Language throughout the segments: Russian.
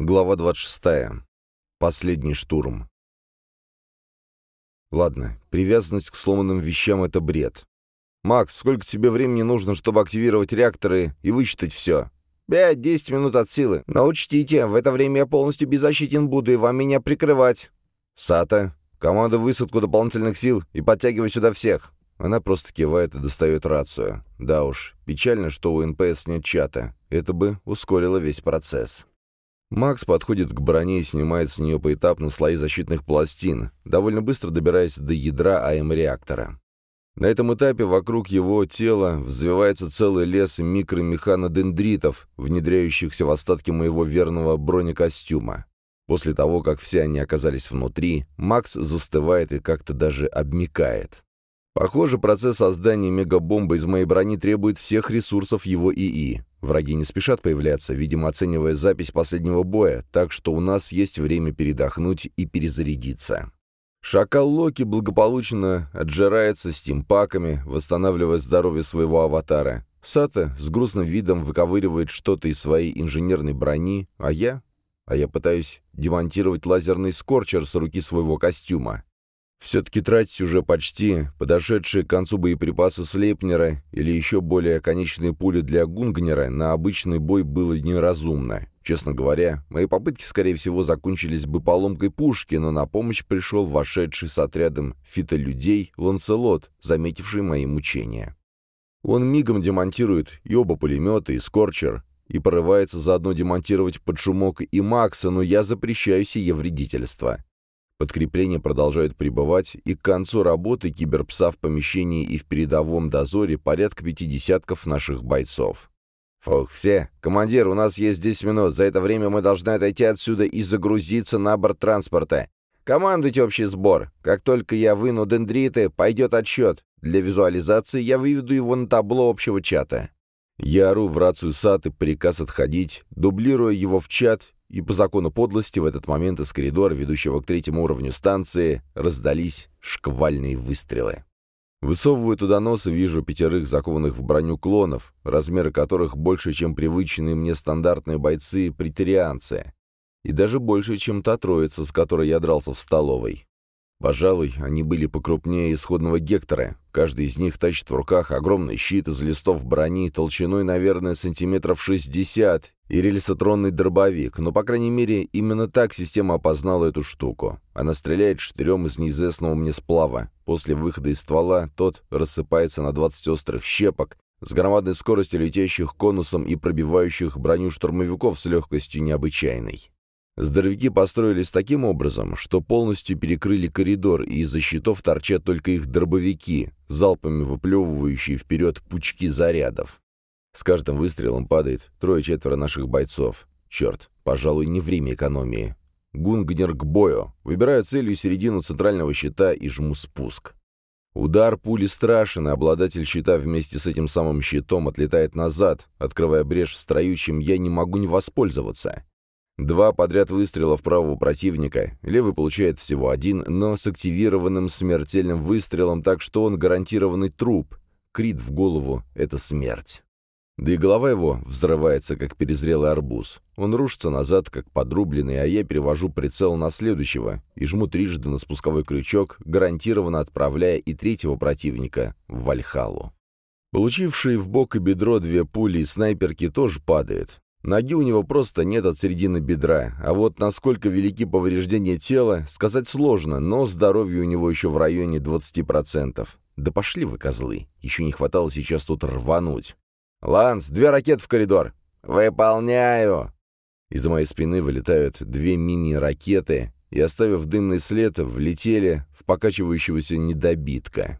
Глава 26. Последний штурм. Ладно, привязанность к сломанным вещам — это бред. «Макс, сколько тебе времени нужно, чтобы активировать реакторы и высчитать все?» «Пять-десять минут от силы. Но учтите, в это время я полностью беззащитен буду, и вам меня прикрывать». «Сата, команда высадку дополнительных сил и подтягивай сюда всех». Она просто кивает и достает рацию. Да уж, печально, что у НПС нет чата. Это бы ускорило весь процесс. Макс подходит к броне и снимает с нее поэтапно слои защитных пластин, довольно быстро добираясь до ядра АМ-реактора. На этом этапе вокруг его тела взвивается целый лес микромеханодендритов, внедряющихся в остатки моего верного бронекостюма. После того, как все они оказались внутри, Макс застывает и как-то даже обмикает. Похоже, процесс создания мегабомбы из моей брони требует всех ресурсов его ИИ. Враги не спешат появляться, видимо, оценивая запись последнего боя, так что у нас есть время передохнуть и перезарядиться. Шакал Локи благополучно отжирается стимпаками, восстанавливая здоровье своего аватара. Сата с грустным видом выковыривает что-то из своей инженерной брони, а я? А я пытаюсь демонтировать лазерный скорчер с руки своего костюма. Все-таки тратить уже почти подошедшие к концу боеприпасы Слейпнера или еще более конечные пули для Гунгнера на обычный бой было неразумно. Честно говоря, мои попытки, скорее всего, закончились бы поломкой пушки, но на помощь пришел вошедший с отрядом фитолюдей Ланселот, заметивший мои мучения. Он мигом демонтирует и оба пулемета, и скорчер, и порывается заодно демонтировать под шумок и Макса, но я запрещаю сие вредительство. Подкрепления продолжают прибывать, и к концу работы киберпса в помещении и в передовом дозоре порядка пяти десятков наших бойцов. «Фух, все! Командир, у нас есть 10 минут. За это время мы должны отойти отсюда и загрузиться на борт транспорта. Командуйте общий сбор. Как только я выну дендриты, пойдет отсчет. Для визуализации я выведу его на табло общего чата». Я ору в рацию и приказ отходить, дублируя его в чат и по закону подлости в этот момент из коридора, ведущего к третьему уровню станции, раздались шквальные выстрелы. Высовываю туда нос и вижу пятерых закованных в броню клонов, размеры которых больше, чем привычные мне стандартные бойцы-претерианцы, и даже больше, чем та троица, с которой я дрался в столовой. Пожалуй, они были покрупнее исходного Гектора. Каждый из них тащит в руках огромный щит из листов брони толщиной, наверное, сантиметров 60 и рельсотронный дробовик, но, по крайней мере, именно так система опознала эту штуку. Она стреляет штырем из неизвестного мне сплава. После выхода из ствола тот рассыпается на 20 острых щепок, с громадной скоростью летящих конусом и пробивающих броню штурмовиков с легкостью необычайной. Здоровяки построились таким образом, что полностью перекрыли коридор, и из-за щитов торчат только их дробовики, залпами выплевывающие вперед пучки зарядов. С каждым выстрелом падает трое-четверо наших бойцов. Черт, пожалуй, не время экономии. Гунгнер к бою. Выбираю целью середину центрального щита и жму спуск. Удар пули страшен, и обладатель щита вместе с этим самым щитом отлетает назад, открывая брешь в строю, чем я не могу не воспользоваться. Два подряд выстрела в правого противника. Левый получает всего один, но с активированным смертельным выстрелом, так что он гарантированный труп. Крит в голову — это смерть. Да и голова его взрывается, как перезрелый арбуз. Он рушится назад, как подрубленный, а я перевожу прицел на следующего и жму трижды на спусковой крючок, гарантированно отправляя и третьего противника в Вальхалу. Получивший в бок и бедро две пули и снайперки тоже падает. Ноги у него просто нет от середины бедра, а вот насколько велики повреждения тела, сказать сложно, но здоровье у него еще в районе 20%. Да пошли вы, козлы, еще не хватало сейчас тут рвануть. «Ланс, две ракеты в коридор!» «Выполняю!» Из моей спины вылетают две мини-ракеты и, оставив дымный след, влетели в покачивающегося недобитка.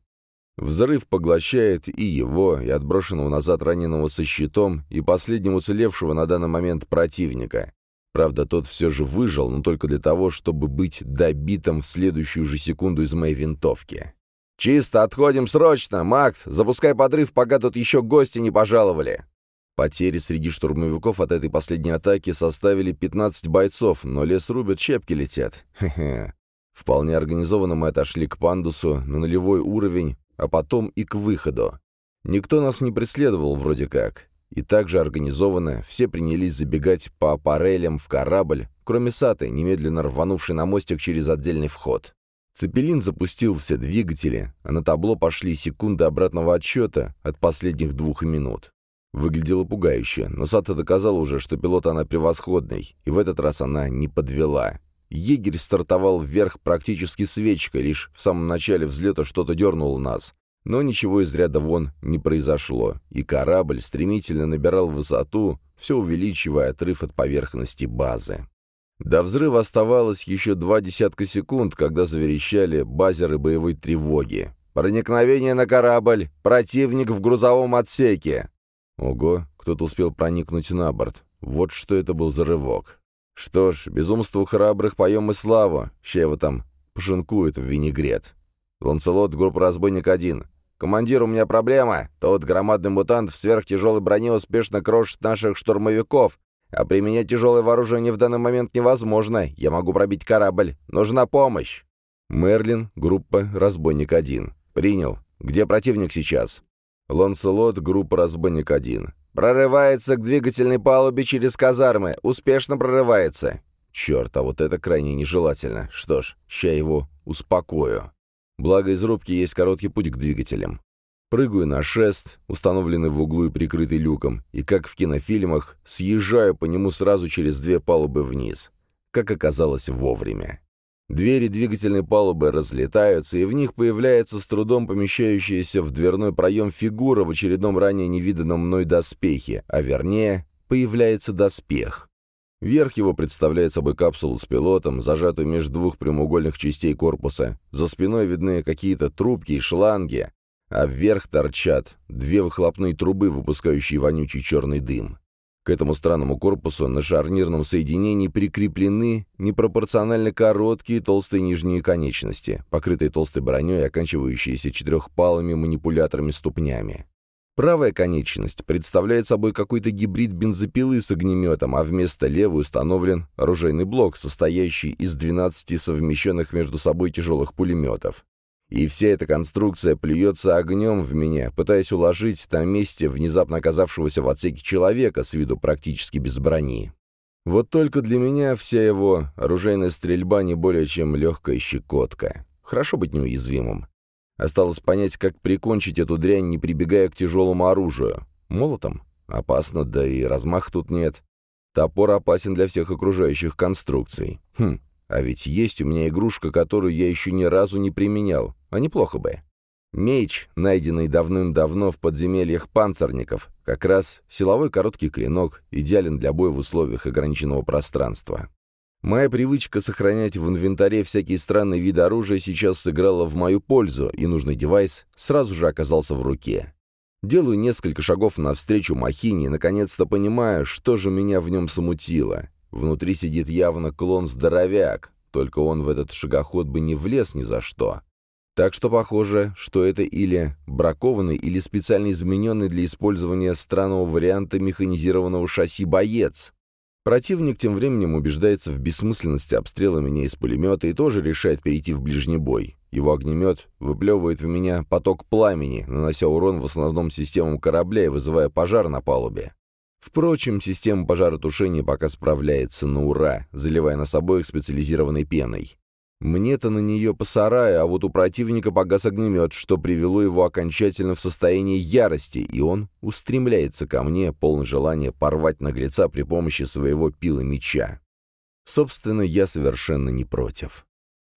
Взрыв поглощает и его, и отброшенного назад раненого со щитом, и последнего уцелевшего на данный момент противника. Правда, тот все же выжил, но только для того, чтобы быть добитым в следующую же секунду из моей винтовки. «Чисто, отходим срочно! Макс, запускай подрыв, пока тут еще гости не пожаловали!» Потери среди штурмовиков от этой последней атаки составили 15 бойцов, но лес рубят, щепки летят. Хе-хе. Вполне организованно мы отошли к пандусу на нулевой уровень, а потом и к выходу. Никто нас не преследовал вроде как. и также организованно все принялись забегать по аппарелям в корабль, кроме Саты, немедленно рванувший на мостик через отдельный вход. Цепелин запустил все двигатели, а на табло пошли секунды обратного отсчета от последних двух минут. Выглядело пугающе, но Сата доказала уже, что пилот она превосходный, и в этот раз она не подвела. Егерь стартовал вверх практически свечкой, лишь в самом начале взлета что-то дернуло нас. Но ничего из ряда вон не произошло, и корабль стремительно набирал высоту, все увеличивая отрыв от поверхности базы. До взрыва оставалось еще два десятка секунд, когда заверещали базеры боевой тревоги. «Проникновение на корабль! Противник в грузовом отсеке!» Ого, кто-то успел проникнуть на борт. Вот что это был за рывок. Что ж, безумству храбрых поем и славу. Его там пошинкуют в винегрет. Ланселот, группа «Разбойник-1». «Командир, у меня проблема. Тот громадный мутант в сверхтяжелой броне успешно крошит наших штурмовиков, а применять тяжелое вооружение в данный момент невозможно. Я могу пробить корабль. Нужна помощь». Мерлин, группа «Разбойник-1». «Принял. Где противник сейчас?» Ланселот, группа «Разбойник-1». «Прорывается к двигательной палубе через казармы. Успешно прорывается». «Черт, а вот это крайне нежелательно. Что ж, ща его успокою». Благо из рубки есть короткий путь к двигателям. Прыгаю на шест, установленный в углу и прикрытый люком, и, как в кинофильмах, съезжаю по нему сразу через две палубы вниз. Как оказалось, вовремя. Двери двигательной палубы разлетаются, и в них появляется с трудом помещающаяся в дверной проем фигура в очередном ранее невиданном мной доспехе, а вернее, появляется доспех. Верх его представляет собой капсулу с пилотом, зажатую между двух прямоугольных частей корпуса. За спиной видны какие-то трубки и шланги, а вверх торчат две выхлопные трубы, выпускающие вонючий черный дым. К этому странному корпусу на шарнирном соединении прикреплены непропорционально короткие толстые нижние конечности, покрытые толстой броней и оканчивающиеся четырехпалыми манипуляторами ступнями. Правая конечность представляет собой какой-то гибрид бензопилы с огнеметом, а вместо левой установлен оружейный блок, состоящий из 12 совмещенных между собой тяжелых пулеметов. И вся эта конструкция плюется огнем в меня, пытаясь уложить на месте внезапно оказавшегося в отсеке человека с виду практически без брони. Вот только для меня вся его оружейная стрельба не более чем легкая щекотка. Хорошо быть неуязвимым. Осталось понять, как прикончить эту дрянь, не прибегая к тяжелому оружию. Молотом? Опасно, да и размах тут нет. Топор опасен для всех окружающих конструкций. Хм, а ведь есть у меня игрушка, которую я еще ни разу не применял, а неплохо бы. Меч, найденный давным-давно в подземельях панцирников, как раз силовой короткий клинок, идеален для боя в условиях ограниченного пространства. Моя привычка сохранять в инвентаре всякие странные виды оружия сейчас сыграла в мою пользу, и нужный девайс сразу же оказался в руке. Делаю несколько шагов навстречу махине и наконец-то понимаю, что же меня в нем замутило. Внутри сидит явно клон-здоровяк, только он в этот шагоход бы не влез ни за что. Так что похоже, что это или бракованный, или специально измененный для использования странного варианта механизированного шасси боец. Противник тем временем убеждается в бессмысленности обстрела меня из пулемета и тоже решает перейти в ближний бой. Его огнемет выплевывает в меня поток пламени, нанося урон в основном системам корабля и вызывая пожар на палубе. Впрочем, система пожаротушения пока справляется на ура, заливая нас обоих специализированной пеной. Мне-то на нее посарая, а вот у противника погас огнемет, что привело его окончательно в состояние ярости, и он устремляется ко мне, полный желания порвать наглеца при помощи своего пила меча. Собственно, я совершенно не против.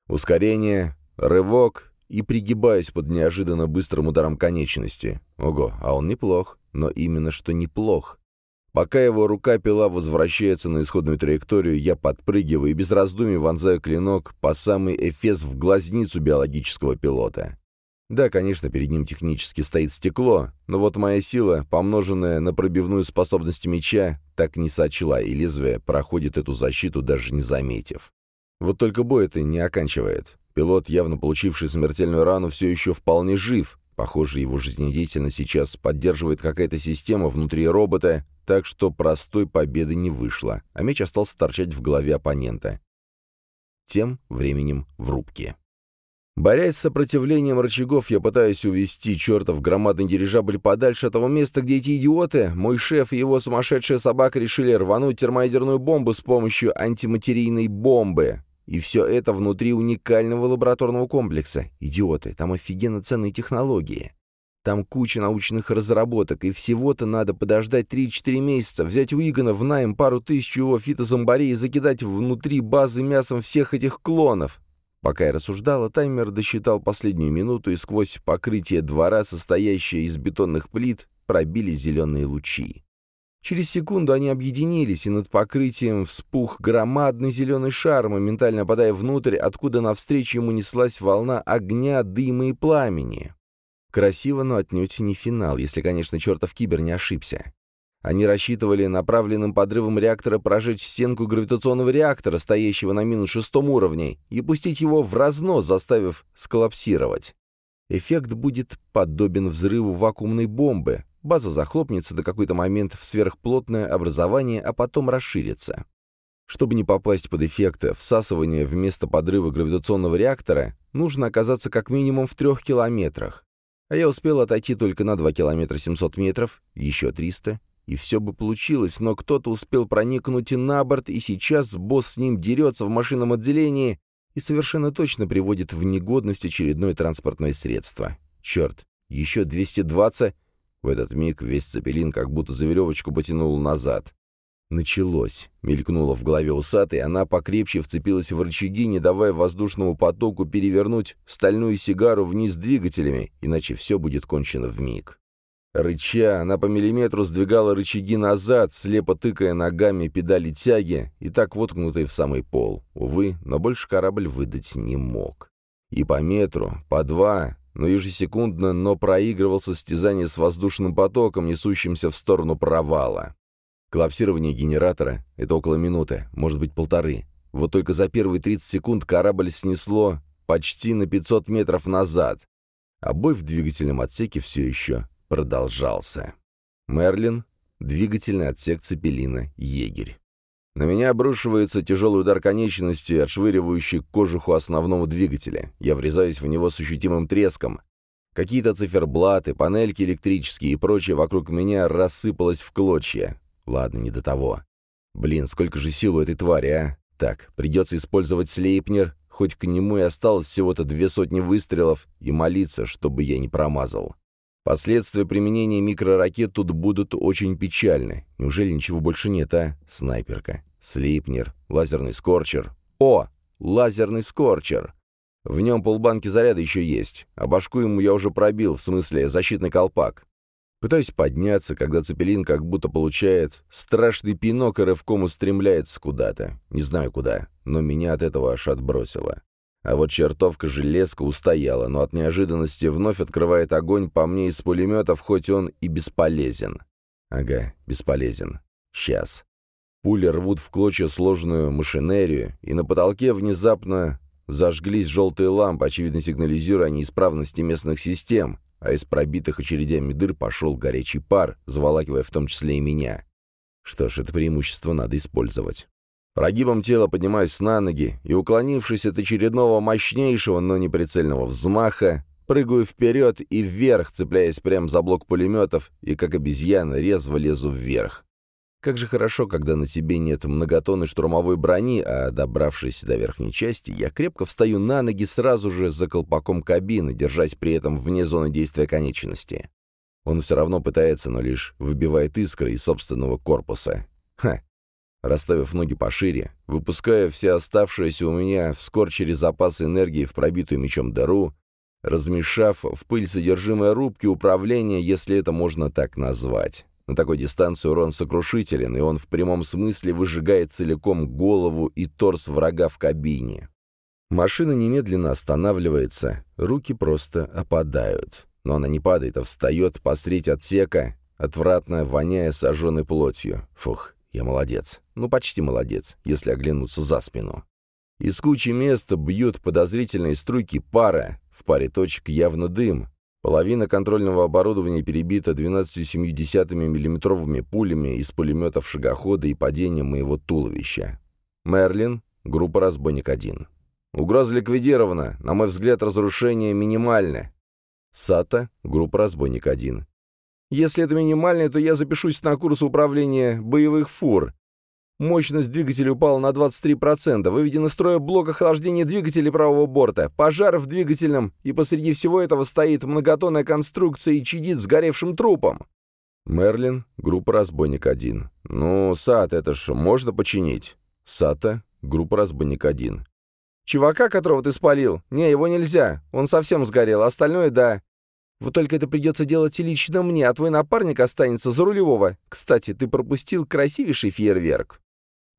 Ускорение, рывок и пригибаюсь под неожиданно быстрым ударом конечности. Ого, а он неплох, но именно что неплох. Пока его рука-пила возвращается на исходную траекторию, я подпрыгиваю и без раздумий вонзаю клинок по самый эфес в глазницу биологического пилота. Да, конечно, перед ним технически стоит стекло, но вот моя сила, помноженная на пробивную способность меча, так не сочла, и лезвие проходит эту защиту, даже не заметив. Вот только бой это не оканчивает. Пилот, явно получивший смертельную рану, все еще вполне жив. Похоже, его жизнедеятельность сейчас поддерживает какая-то система внутри робота, так что простой победы не вышло, а меч остался торчать в голове оппонента. Тем временем в рубке. Борясь с сопротивлением рычагов, я пытаюсь увести чертов громадный дирижабль подальше от того места, где эти идиоты, мой шеф и его сумасшедшая собака решили рвануть термоядерную бомбу с помощью антиматерийной бомбы. И все это внутри уникального лабораторного комплекса. Идиоты, там офигенно ценные технологии. Там куча научных разработок, и всего-то надо подождать 3-4 месяца, взять у Игона в найм пару тысяч его фитозомбарей и закидать внутри базы мясом всех этих клонов. Пока я рассуждала, таймер досчитал последнюю минуту, и сквозь покрытие двора, состоящее из бетонных плит, пробили зеленые лучи. Через секунду они объединились, и над покрытием вспух громадный зеленый шар, моментально попадая внутрь, откуда навстречу ему неслась волна огня, дыма и пламени. Красиво, но отнюдь не финал, если, конечно, чертов кибер не ошибся. Они рассчитывали направленным подрывом реактора прожечь стенку гравитационного реактора, стоящего на минус шестом уровне, и пустить его в разнос, заставив сколлапсировать. Эффект будет подобен взрыву вакуумной бомбы. База захлопнется до какой-то момент в сверхплотное образование, а потом расширится. Чтобы не попасть под эффект всасывания вместо подрыва гравитационного реактора, нужно оказаться как минимум в трех километрах. А я успел отойти только на 2 километра 700 метров, еще 300, и все бы получилось, но кто-то успел проникнуть и на борт, и сейчас босс с ним дерется в машинном отделении и совершенно точно приводит в негодность очередное транспортное средство. Черт, еще 220... В этот миг весь цепелин как будто за веревочку потянул назад. Началось. Мелькнуло в голове усатой, она покрепче вцепилась в рычаги, не давая воздушному потоку перевернуть стальную сигару вниз двигателями, иначе все будет кончено в миг. Рыча, она по миллиметру сдвигала рычаги назад, слепо тыкая ногами педали тяги, и так воткнутые в самый пол. Увы, но больше корабль выдать не мог. И по метру, по два, но ежесекундно, но проигрывал состязание с воздушным потоком, несущимся в сторону провала. Коллапсирование генератора — это около минуты, может быть, полторы. Вот только за первые 30 секунд корабль снесло почти на 500 метров назад, а бой в двигательном отсеке все еще продолжался. Мерлин, двигательный отсек Цепелина, егерь. На меня обрушивается тяжелый удар конечности, отшвыривающий кожуху основного двигателя. Я врезаюсь в него с ощутимым треском. Какие-то циферблаты, панельки электрические и прочее вокруг меня рассыпалось в клочья. Ладно, не до того. Блин, сколько же сил у этой твари, а? Так, придется использовать слейпнер, хоть к нему и осталось всего-то две сотни выстрелов, и молиться, чтобы я не промазал. Последствия применения микроракет тут будут очень печальны. Неужели ничего больше нет, а? Снайперка, слейпнер, лазерный скорчер. О, лазерный скорчер! В нем полбанки заряда еще есть, а башку ему я уже пробил, в смысле защитный колпак. Пытаюсь подняться, когда Цепелин как будто получает страшный пинок и рывком устремляется куда-то. Не знаю куда, но меня от этого аж отбросило. А вот чертовка железка устояла, но от неожиданности вновь открывает огонь по мне из пулеметов, хоть он и бесполезен. Ага, бесполезен. Сейчас. Пули рвут в клочья сложную машинерию, и на потолке внезапно зажглись желтые лампы, очевидно сигнализируя о неисправности местных систем, а из пробитых очередями дыр пошел горячий пар, заволакивая в том числе и меня. Что ж, это преимущество надо использовать. Прогибом тела поднимаюсь на ноги и, уклонившись от очередного мощнейшего, но неприцельного взмаха, прыгаю вперед и вверх, цепляясь прямо за блок пулеметов, и как обезьяна резво лезу вверх. Как же хорошо, когда на тебе нет многотонной штурмовой брони, а, добравшись до верхней части, я крепко встаю на ноги сразу же за колпаком кабины, держась при этом вне зоны действия конечности. Он все равно пытается, но лишь выбивает искры из собственного корпуса. Ха, расставив ноги пошире, выпуская все оставшиеся у меня в скорчере запасы энергии в пробитую мечом дыру, размешав в пыль содержимое рубки управления, если это можно так назвать. На такой дистанции урон сокрушителен, и он в прямом смысле выжигает целиком голову и торс врага в кабине. Машина немедленно останавливается, руки просто опадают. Но она не падает, а встает посредь отсека, отвратно воняя сожженной плотью. Фух, я молодец. Ну, почти молодец, если оглянуться за спину. Из кучи места бьют подозрительные струйки пара. В паре точек явно дым. Половина контрольного оборудования перебита 12,7 миллиметровыми пулями из пулеметов шагохода и падением моего туловища. Мерлин, группа «Разбойник-1». Угроза ликвидирована. На мой взгляд, разрушение минимальное. Сата, группа «Разбойник-1». Если это минимальное, то я запишусь на курс управления боевых фур. Мощность двигателя упала на 23%. Выведен из строя блок охлаждения двигателя правого борта. Пожар в двигательном, и посреди всего этого стоит многотонная конструкция и чадит сгоревшим трупом. Мерлин, группа «Разбойник-1». «Ну, Сат, это ж можно починить?» Сата, группа «Разбойник-1». «Чувака, которого ты спалил? Не, его нельзя. Он совсем сгорел, остальное — да. Вот только это придется делать лично мне, а твой напарник останется за рулевого. Кстати, ты пропустил красивейший фейерверк».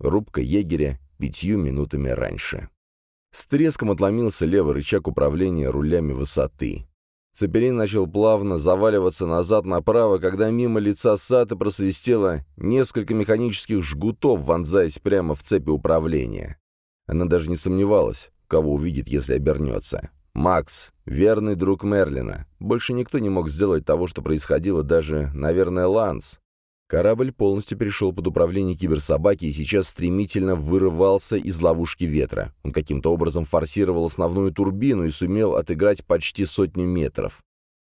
Рубка егеря пятью минутами раньше. С треском отломился левый рычаг управления рулями высоты. Цепелин начал плавно заваливаться назад направо, когда мимо лица Саты просвистело несколько механических жгутов, вонзаясь прямо в цепи управления. Она даже не сомневалась, кого увидит, если обернется. Макс, верный друг Мерлина. Больше никто не мог сделать того, что происходило, даже, наверное, Ланс. Корабль полностью перешел под управление киберсобаки и сейчас стремительно вырывался из ловушки ветра. Он каким-то образом форсировал основную турбину и сумел отыграть почти сотню метров.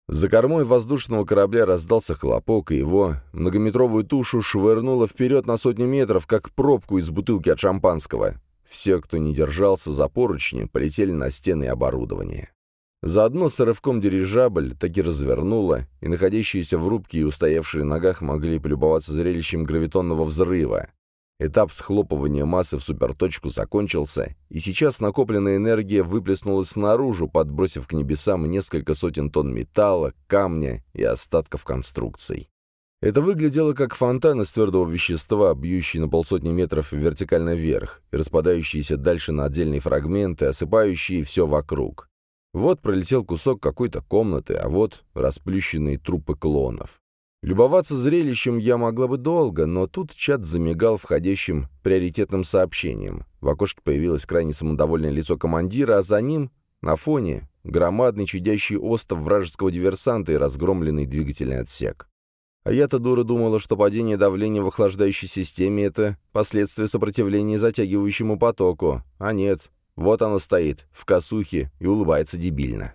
За кормой воздушного корабля раздался хлопок, и его многометровую тушу швырнуло вперед на сотню метров, как пробку из бутылки от шампанского. Все, кто не держался за поручни, полетели на стены и оборудование. Заодно с рывком дирижабль таки развернула, и находящиеся в рубке и устоявшие на ногах могли полюбоваться зрелищем гравитонного взрыва. Этап схлопывания массы в суперточку закончился, и сейчас накопленная энергия выплеснулась наружу, подбросив к небесам несколько сотен тонн металла, камня и остатков конструкций. Это выглядело как фонтан из твердого вещества, бьющий на полсотни метров вертикально вверх и распадающиеся дальше на отдельные фрагменты, осыпающие все вокруг. Вот пролетел кусок какой-то комнаты, а вот расплющенные трупы клонов. Любоваться зрелищем я могла бы долго, но тут чат замигал входящим приоритетным сообщением. В окошке появилось крайне самодовольное лицо командира, а за ним, на фоне, громадный чудящий остов вражеского диверсанта и разгромленный двигательный отсек. А я-то дура думала, что падение давления в охлаждающей системе — это последствия сопротивления затягивающему потоку. А нет, вот оно стоит, в косухе, и улыбается дебильно.